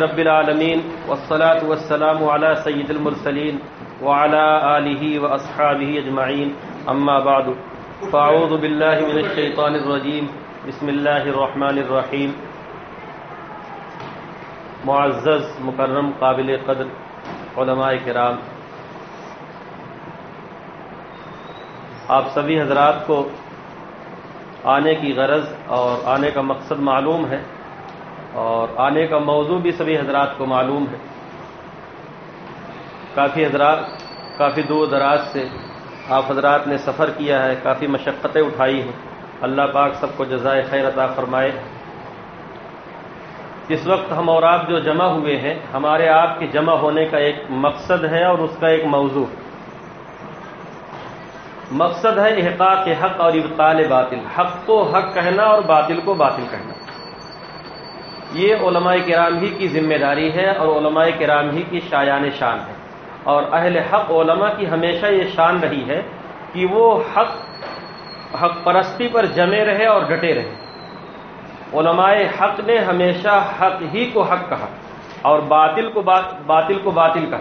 رب العالمين والصلاة والسلام على سيد المرسلين وعلى آله وأصحابه أجمعين أما بعد فأعوذ بالله من الشيطان الرجيم بسم الله الرحمن الرحيم معزز، مکرم، قابل قدر، علماء کرام. آپ سبھی حضرات کو آنے کی غرض اور آنے کا مقصد معلوم ہے اور آنے کا موضوع بھی سبھی حضرات کو معلوم ہے۔ کافی حضرات، کافی دور دراز سے آپ حضرات نے سفر کیا ہے، کافی مشقتیں اٹھائی ہیں۔ اللہ پاک سب کو جزائے خیر عطا فرمائے۔ اس وقت ہم اور آپ جو جمع ہوئے ہیں، ہمارے آپ کے جمع ہونے کا ایک مقصد ہے اور اس کا ایک موضوع۔ مقصد ہے احقاق حق اور ابطال باطل۔ حق کو حق کہنا اور باطل کو باطل کہنا۔ یہ علماء کرام ہی کی ذمہ داری ہے اور علماء کرام ہی کی شایان شان ہے۔ اور اہل حق علماء کی ہمیشہ یہ شان رہی ہے کہ وہ حق حق پرستی پر جمے رہے اور ڈٹے رہے۔ علماء حق نے ہمیشہ حق ہی کو حق کہا اور باطل کو باطل کو باطل کہا۔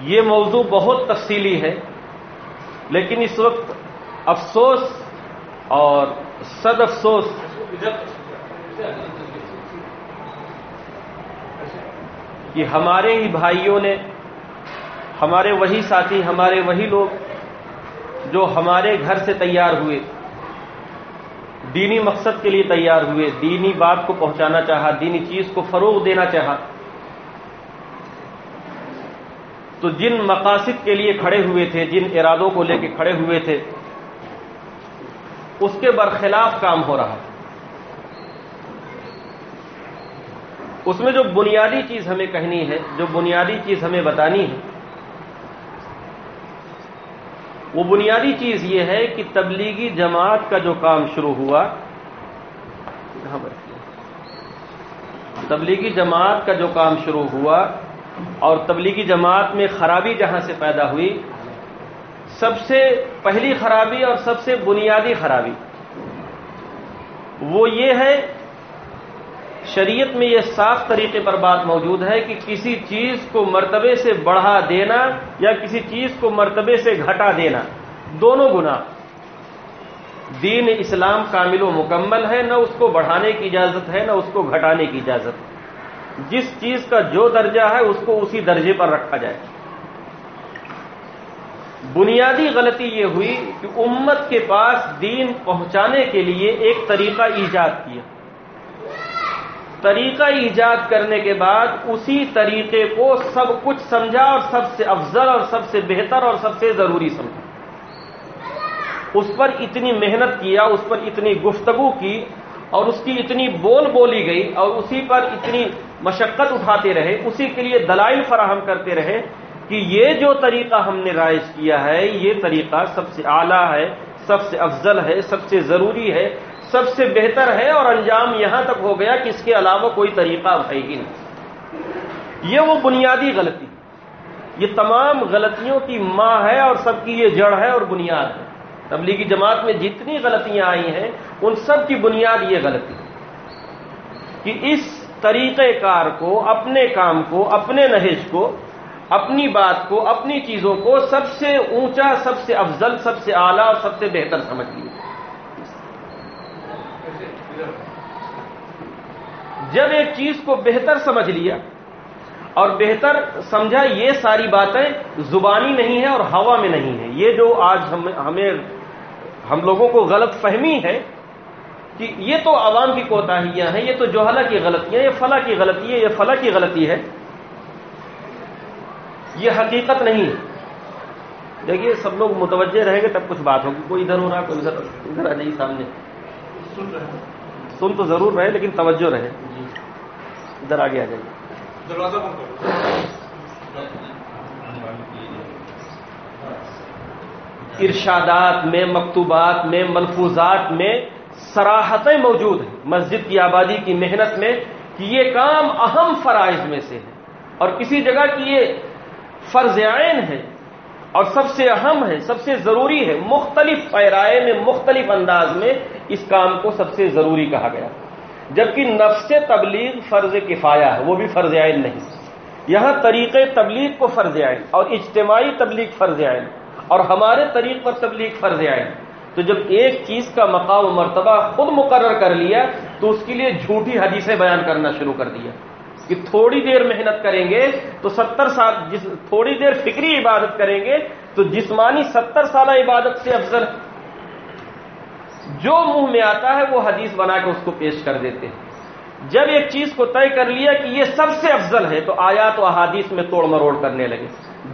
یہ موضوع بہت تفصیلی ہے، لیکن اس وقت افسوس اور صد افسوس۔ کہ ہمارے ہی بھائیوں نے، ہمارے وہی ساتھی، ہمارے وہی لوگ جو ہمارے گھر سے تیار ہوئے، دینی مقصد کے لیے تیار ہوئے، دینی بات کو پہنچانا چاہا، دینی چیز کو فروغ دینا چاہا۔ تو جن مقاصد کے لیے کھڑے ہوئے تھے، جن ارادوں کو لے کے کھڑے ہوئے تھے اس کے برخلاف کام ہو رہا اس میں جو بنیادی چیز ہمیں کہنی ہے، جو بنیادی چیز ہمیں بتانی ہے، وہ بنیادی چیز یہ ہے کہ تبلیغی جماعت کا جو کام شروع ہوا تبلیغی جماعت کا جو کام شروع ہوا اور تبلیغی جماعت میں خرابی جہاں سے پیدا ہوئی سب سے پہلی خرابی اور سب سے بنیادی خرابی۔ وہ یہ ہے، شریعت میں یہ صاف طریقے پر بات موجود ہے کہ کسی چیز کو مرتبے سے بڑھا دینا یا کسی چیز کو مرتبے سے گھٹا دینا، دونوں گنا دین اسلام کامل و مکمل ہے، نہ اس کو بڑھانے کی اجازت ہے، نہ اس کو گھٹانے کی اجازت۔ جس چیز کا جو درجہ ہے، اس کو اسی درجے پر رکھا جائے۔ بنیادی غلطی یہ ہوئی کہ امت کے پاس دین پہنچانے کے لیے ایک طریقہ ایجاد کیا۔ طریقہ ایجاد کرنے کے بعد اسی طریقے کو سب کچھ سمجھا اور سب سے افضل اور سب سے بہتر اور سب سے ضروری سمجھا۔ اس پر اتنی محنت کیا، اس پر اتنی گفتگو کی اور اس کی اتنی بول بولی گئی اور اسی پر اتنی مشقت اٹھاتے رہے، اسی کے لیے دلائل فراہم کرتے رہے۔ کہ یہ جو طریقہ ہم نے رائج کیا ہے، یہ طریقہ سب سے اعلیٰ ہے، سب سے افضل ہے، سب سے ضروری ہے، سب سے بہتر ہے اور انجام یہاں تک ہو گیا کہ اس کے علاوہ کوئی طریقہ ہے ہی نہیں۔ یہ وہ بنیادی غلطی یہ تمام غلطیوں کی ماں ہے اور سب کی یہ جڑ ہے اور بنیاد ہے۔ تبلیغی جماعت میں جتنی غلطیاں آئی ہیں، ان سب کی بنیاد یہ غلطی کہ اس طریقہ کار کو، اپنے کام کو، اپنے نہج کو اپنی بات کو، اپنی چیزوں کو سب سے اونچا، سب سے افضل، سب سے اعلیٰ اور سب سے بہتر سمجھ لی جب ایک چیز کو بہتر سمجھ لیا اور بہتر سمجھا، یہ ساری باتیں زبانی نہیں ہے اور ہوا میں نہیں ہے یہ جو آج ہمیں ہم لوگوں کو غلط فہمی ہے کہ یہ تو عوام کی کوتاہیاں ہیں، یہ تو جوہلا کی غلطیاں یہ فلاں کی غلطی ہے، یہ فلاں کی غلطی ہے۔ یہ حقیقت نہیں۔ دیکھیے سب لوگ متوجہ رہیں گے تب کچھ بات ہوگی۔ کوئی ادھر ہو رہا کوئی ادھر ادھر آ جائیے سامنے۔ سن تو ضرور رہے لیکن توجہ رہے ادھر آگے آ جائیے۔ ارشادات میں مکتوبات میں ملفوظات میں سراہتیں موجود ہیں۔ مسجد کی آبادی کی محنت میں کہ یہ کام اہم فرائض میں سے ہے۔ اور کسی جگہ کی یہ فرض عین ہے اور سب سے اہم ہے، سب سے ضروری ہے، مختلف پیرائے میں، مختلف انداز میں اس کام کو سب سے ضروری کہا گیا۔ جبکہ نفس تبلیغ فرض کفایا ہے، وہ بھی فرض عین نہیں۔ یہاں طریقے تبلیغ کو فرض عین اور اجتماعی تبلیغ فرض عین اور ہمارے طریق پر تبلیغ فرض عین۔ تو جب ایک چیز کا مقام و مرتبہ خود مقرر کر لیا، تو اس کے لیے جھوٹی حدیثیں بیان کرنا شروع کر دیا۔ کہ تھوڑی دیر محنت کریں گے تو ستر سال، جس تھوڑی دیر فکری عبادت کریں گے تو جسمانی ستر سالہ عبادت سے افضل جو منہ میں آتا ہے وہ حدیث بنا کے اس کو پیش کر دیتے ہیں۔ جب ایک چیز کو طے کر لیا کہ یہ سب سے افضل ہے تو آیات و احادیث میں توڑ مروڑ کرنے لگے۔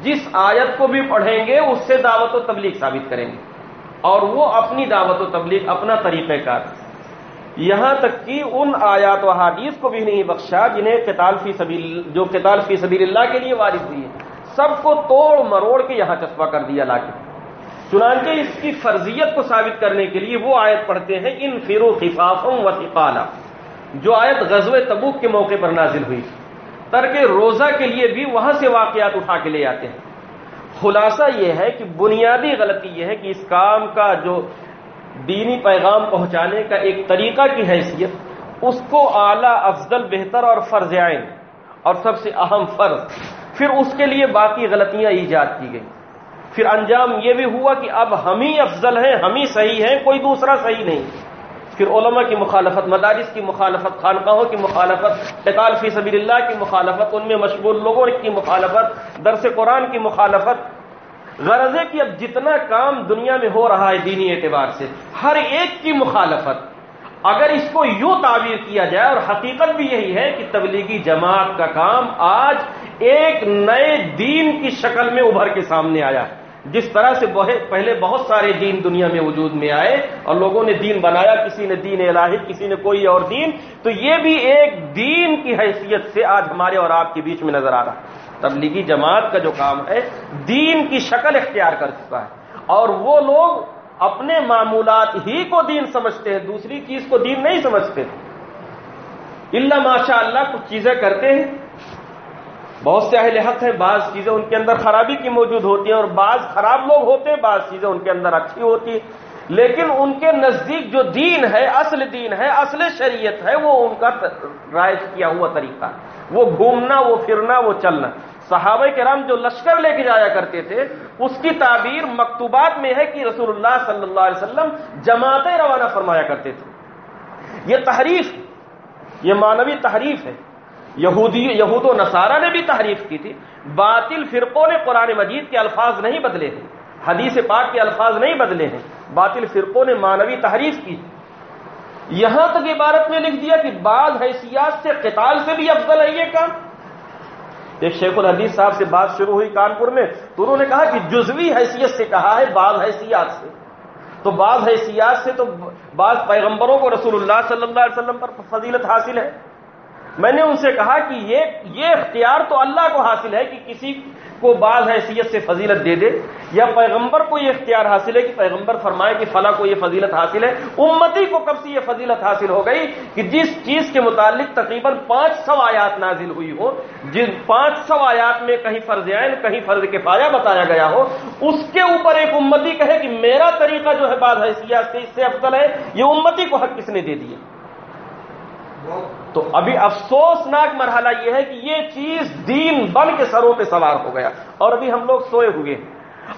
جس آیت کو بھی پڑھیں گے اس سے دعوت و تبلیغ ثابت کریں گے۔ اور وہ اپنی دعوت و تبلیغ، اپنا طریقہ کار۔ یہاں تک کہ ان آیات و حادیث کو بھی نہیں بخشا جنہیں قتال فی سبیل جو قتال فی سبیل اللہ کے لیے وارث ہوئی ہے سب کو توڑ مروڑ کے یہاں چسپا کر دیا لا کے۔ چنانچہ اس کی فرضیت کو ثابت کرنے کے لیے وہ آیت پڑھتے ہیں، ان فرو خفافم و فقالا جو آیت غزو تبوک کے موقع پر نازل ہوئی۔ ترک روزہ کے لیے بھی وہاں سے واقعات اٹھا کے لے آتے ہیں۔ خلاصہ یہ ہے کہ بنیادی غلطی یہ ہے کہ اس کام کا جو دینی پیغام پہنچانے کا ایک طریقہ کی حیثیت، اس کو اعلی افضل، بہتر اور فرض عین، اور سب سے اہم فرض، پھر اس کے لیے باقی غلطیاں ایجاد کی گئی پھر انجام یہ بھی ہوا کہ اب ہم ہی افضل ہیں، ہم ہی صحیح ہیں، کوئی دوسرا صحیح نہیں۔ پھر علماء کی مخالفت، مدارس کی مخالفت، خانقاہوں کی مخالفت قتال فی سبیل اللہ کی مخالفت، ان میں مشغول لوگوں کی مخالفت، درس قرآن کی مخالفت غرض ہے کہ اب جتنا کام دنیا میں ہو رہا ہے دینی اعتبار سے، ہر ایک کی مخالفت۔ اگر اس کو یوں تعبیر کیا جائے، اور حقیقت بھی یہی ہے کہ تبلیغی جماعت کا کام آج ایک نئے دین کی شکل میں ابھر کے سامنے آیا۔ جس طرح سے پہلے بہت سارے دین دنیا میں وجود میں آئے، اور لوگوں نے دین بنایا، کسی نے دین الہی، کسی نے کوئی اور دین، تو یہ بھی ایک دین کی حیثیت سے آج ہمارے اور آپ کے بیچ میں نظر آ رہا ہے۔ تبلیغی جماعت کا جو کام ہے، دین کی شکل اختیار کر چکا ہے۔ اور وہ لوگ اپنے معمولات ہی کو دین سمجھتے ہیں، دوسری چیز کو دین نہیں سمجھتے۔ اللہ ماشاء اللہ کچھ چیزیں کرتے ہیں۔ بہت سے اہل حق ہیں، بعض چیزیں ان کے اندر خرابی کی موجود ہوتی ہیں اور بعض خراب لوگ ہوتے ہیں، بعض چیزیں ان کے اندر اچھی ہوتی ہیں۔ لیکن ان کے نزدیک جو دین ہے، اصل دین ہے، اصل شریعت ہے، وہ ان کا رائج کیا ہوا طریقہ۔ وہ گھومنا، وہ پھرنا، وہ چلنا۔ صحابہ کرام جو لشکر لے کے جایا کرتے تھے، اس کی تعبیر مکتوبات میں ہے کہ رسول اللہ صلی اللہ علیہ وسلم جماعتیں روانہ فرمایا کرتے تھے۔ یہ تحریف، یہ مانوی تحریف ہے۔ یہودی، یہود و نصارہ نے بھی تحریف کی تھی۔ باطل فرقوں نے قرآن مجید کے الفاظ نہیں بدلے ہیں۔ حدیث پاک کے الفاظ نہیں بدلے ہیں۔ باطل فرقوں نے مانوی تحریف کی۔ یہاں تک عبارت میں لکھ دیا کہ بعض حیثیات سے قتال سے بھی افضل ہے یہ کام۔ ایک شیخ الحدیث صاحب سے بات شروع ہوئی کانپور میں، تو انہوں نے کہا کہ جزوی حیثیت سے کہا ہے بعض حیثیات سے۔ تو بعض حیثیات سے تو بعض پیغمبروں کو رسول اللہ صلی اللہ علیہ وسلم پر فضیلت حاصل ہے۔ میں نے ان سے کہا کہ یہ یہ اختیار تو اللہ کو حاصل ہے کہ کسی کو بعض حیثیت سے فضیلت دے دے یا پیغمبر کو یہ اختیار حاصل ہے کہ پیغمبر فرمائے کہ فلاں کو یہ فضیلت حاصل ہے۔ امتی کو کب سے یہ فضیلت حاصل ہو گئی کہ جس چیز کے متعلق تقریباً پانچ سو آیات نازل ہوئی ہو، جن پانچ سو آیات میں کہیں فرض عین، کہیں فرض کے پایا بتایا گیا ہو، اس کے اوپر ایک امتی کہے کہ میرا طریقہ جو ہے بعض حیثیت سے اس سے افضل ہے، یہ امتی کو حق کس نے دے دیا تو ابھی افسوسناک مرحلہ یہ ہے کہ یہ چیز دین بن کے سروں پہ سوار ہو گیا اور ابھی ہم لوگ سوئے ہوئے ہیں۔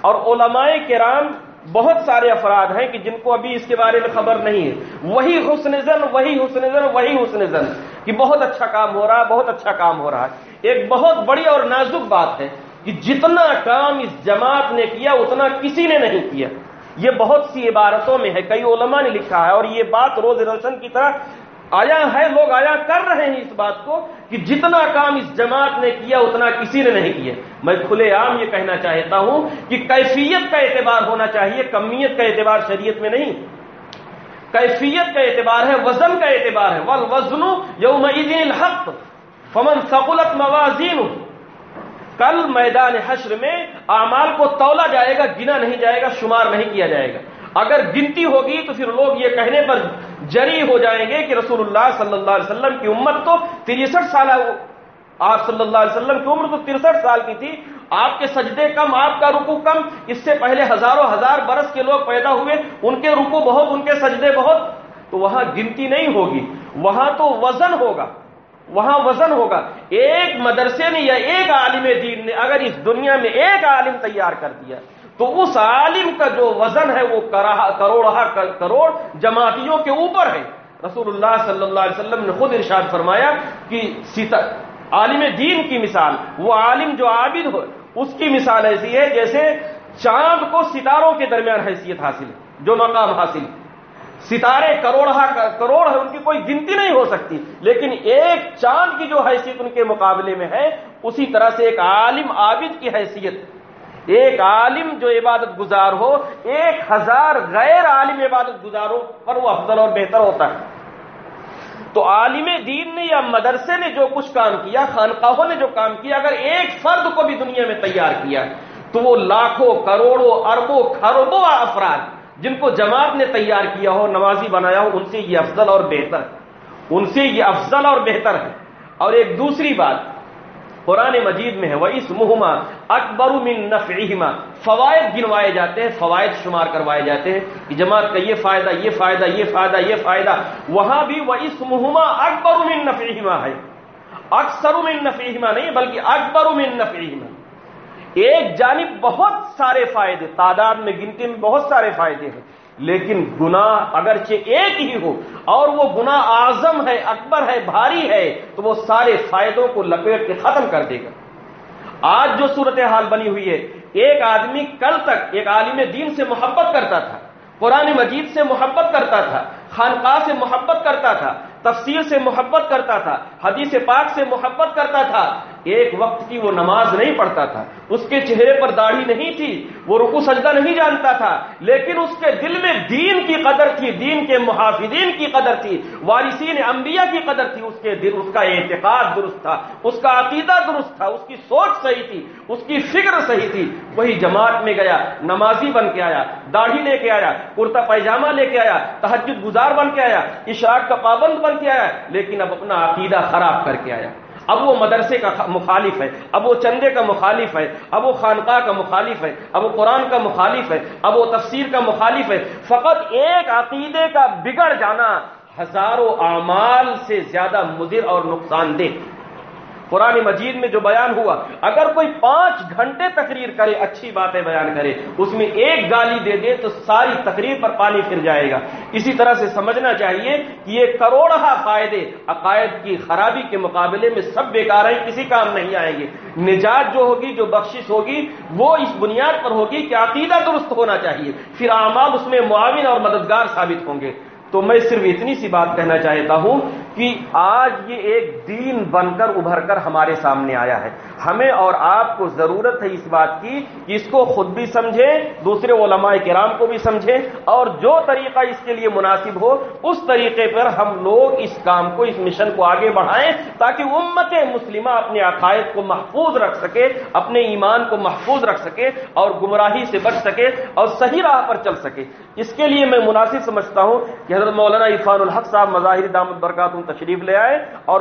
اور علماء کرام بہت سارے افراد ہیں کہ جن کو ابھی اس کے بارے میں خبر نہیں ہے۔ وہی حسن زن، وہی حسن زن، وہی حسن زن کہ بہت اچھا کام ہو رہا ہے بہت اچھا کام ہو رہا ہے۔ ایک بہت بڑی اور نازک بات ہے کہ جتنا کام اس جماعت نے کیا، اتنا کسی نے نہیں کیا۔ یہ بہت سی عبارتوں میں ہے، کئی علماء نے لکھا ہے اور یہ بات روز روشن کی طرح آیا ہے، لوگ آیا کر رہے ہیں اس بات کو کہ جتنا کام اس جماعت نے کیا، اتنا کسی نے نہیں کیا میں کھلے عام یہ کہنا چاہتا ہوں کہ کیفیت کا اعتبار ہونا چاہیے، کمیت کا اعتبار شریعت میں نہیں۔ کیفیت کا اعتبار ہے، وزن کا اعتبار ہے۔ ول وزن یوم الحق، فمن سقلت موازین کل میدان حشر میں اعمال کو تولا جائے گا، گنا نہیں جائے گا، شمار نہیں کیا جائے گا۔ اگر گنتی ہوگی تو پھر لوگ یہ کہنے پر جری ہو جائیں گے کہ رسول اللہ صلی اللہ علیہ وسلم کی امت تو تریسٹھ سال آپ صلی اللہ علیہ وسلم کی عمر تو ترسٹھ سال کی تھی۔ آپ کے سجدے کم، آپ کا رکو کم۔ اس سے پہلے ہزاروں ہزار برس کے لوگ پیدا ہوئے۔ ان کے رکو بہت، ان کے سجدے بہت۔ تو وہاں گنتی نہیں ہوگی۔ وہاں تو وزن ہوگا۔ وہاں وزن ہوگا۔ ایک مدرسے نے یا ایک عالم دین نے اگر اس دنیا میں ایک عالم تیار کر دیا۔ تو اس عالم کا جو وزن ہے وہ کروڑ کروڑ جماعتیوں کے اوپر ہے۔ رسول اللہ صلی اللہ علیہ وسلم نے خود ارشاد فرمایا کہ عالم دین کی مثال، وہ عالم جو عابد ہو، اس کی مثال ایسی ہے جیسے چاند کو ستاروں کے درمیان حیثیت حاصل ہے، جو مقام حاصل ستارے کروڑ کروڑ ہے ان کی کوئی گنتی نہیں ہو سکتی، لیکن ایک چاند کی جو حیثیت ان کے مقابلے میں ہے، اسی طرح سے ایک عالم عابد کی حیثیت ایک عالم جو عبادت گزار ہو، ایک ہزار غیر عالم عبادت گزاروں پر وہ افضل اور بہتر ہوتا ہے۔ تو عالم دین نے یا مدرسے نے جو کچھ کام کیا، خانقاہوں نے جو کام کیا، اگر ایک فرد کو بھی دنیا میں تیار کیا، تو وہ لاکھوں، کروڑوں، اربوں خربوں افراد جن کو جماعت نے تیار کیا ہو، نمازی بنایا ہو، ان سے یہ افضل اور بہتر ہے۔ ان سے یہ افضل اور بہتر ہے۔ اور ایک دوسری بات قرآن مجید میں ہے وہ اس مہما اکبر من نفعہما فوائد گنوائے جاتے ہیں، فوائد شمار کروائے جاتے ہیں کہ جماعت کا یہ فائدہ یہ فائدہ یہ فائدہ یہ فائدہ۔ وہاں بھی وہ اس مہما اکبر من نفعہما ہے۔ اکثر من نفعہما نہیں، بلکہ اکبر من نفعہما ایک جانب بہت سارے فائدے، تعداد میں گنتی میں بہت سارے فائدے ہیں، لیکن گناہ اگرچہ ایک ہی ہو، اور وہ گناہ اعظم ہے، اکبر ہے، بھاری ہے، تو وہ سارے فائدوں کو لپیٹ کے ختم کر دے گا۔ آج جو صورتحال بنی ہوئی ہے، ایک آدمی کل تک ایک عالم دین سے محبت کرتا تھا، قرآن مجید سے محبت کرتا تھا، خانقاہ سے محبت کرتا تھا، تفسیر سے محبت کرتا تھا، حدیث پاک سے محبت کرتا تھا ایک وقت کی وہ نماز نہیں پڑھتا تھا۔ اس کے چہرے پر داڑھی نہیں تھی، وہ رکو سجدہ نہیں جانتا تھا۔ لیکن اس کے دل میں دین کی قدر تھی، دین کے محافظین کی قدر تھی، وارثین انبیاء کی قدر تھی۔ اس کے دل، اس کا اعتقاد درست تھا، اس کا عقیدہ درست تھا، اس کی سوچ صحیح تھی، اس کی فکر صحیح تھی۔ وہی جماعت میں گیا، نمازی بن کے آیا، داڑھی لے کے آیا، کرتا پیجامہ لے کے آیا تحجد گزار بن کے آیا اشاق کا پابند بن کے آیا، لیکن اب اپنا عقیدہ خراب کر کے آیا۔ اب وہ مدرسے کا مخالف ہے، اب وہ چندے کا مخالف ہے، اب وہ خانقاہ کا مخالف ہے، اب وہ قرآن کا مخالف ہے، اب وہ تفسیر کا مخالف ہے۔ فقط ایک عقیدے کا بگڑ جانا ہزاروں اعمال سے زیادہ مضر اور نقصان دہ۔ قرآن مجید میں جو بیان ہوا، اگر کوئی پانچ گھنٹے تقریر کرے، اچھی باتیں بیان کرے، اس میں ایک گالی دے دے تو ساری تقریر پر پانی پھر جائے گا۔ اسی طرح سے سمجھنا چاہیے کہ یہ کروڑہ فائدے عقائد کی خرابی کے مقابلے میں سب بیکار ہیں کسی کام نہیں آئیں گے۔ نجات جو ہوگی، جو بخشش ہوگی، وہ اس بنیاد پر ہوگی کہ عقیدہ درست ہونا چاہیے۔ پھر اعمال اس میں معاون اور مددگار ثابت ہوں گے۔ تو میں صرف اتنی سی بات کہنا چاہتا ہوں کہ آج یہ ایک دین بن کر ابھر کر ہمارے سامنے آیا ہے۔ ہمیں اور آپ کو ضرورت ہے اس بات کی کہ اس کو خود بھی سمجھیں، دوسرے علماء کرام کو بھی سمجھیں اور جو طریقہ اس کے لیے مناسب ہو، اس طریقے پر ہم لوگ اس کام کو، اس مشن کو آگے بڑھائیں تاکہ امت مسلمہ اپنے عقائد کو محفوظ رکھ سکے، اپنے ایمان کو محفوظ رکھ سکے اور گمراہی سے بچ سکے اور صحیح راہ پر چل سکے۔ اس کے لیے میں مناسب سمجھتا ہوں کہ حضرت مولانا عرفان الحق صاحب مظاہر دامت برکات تشریف لے آئے اور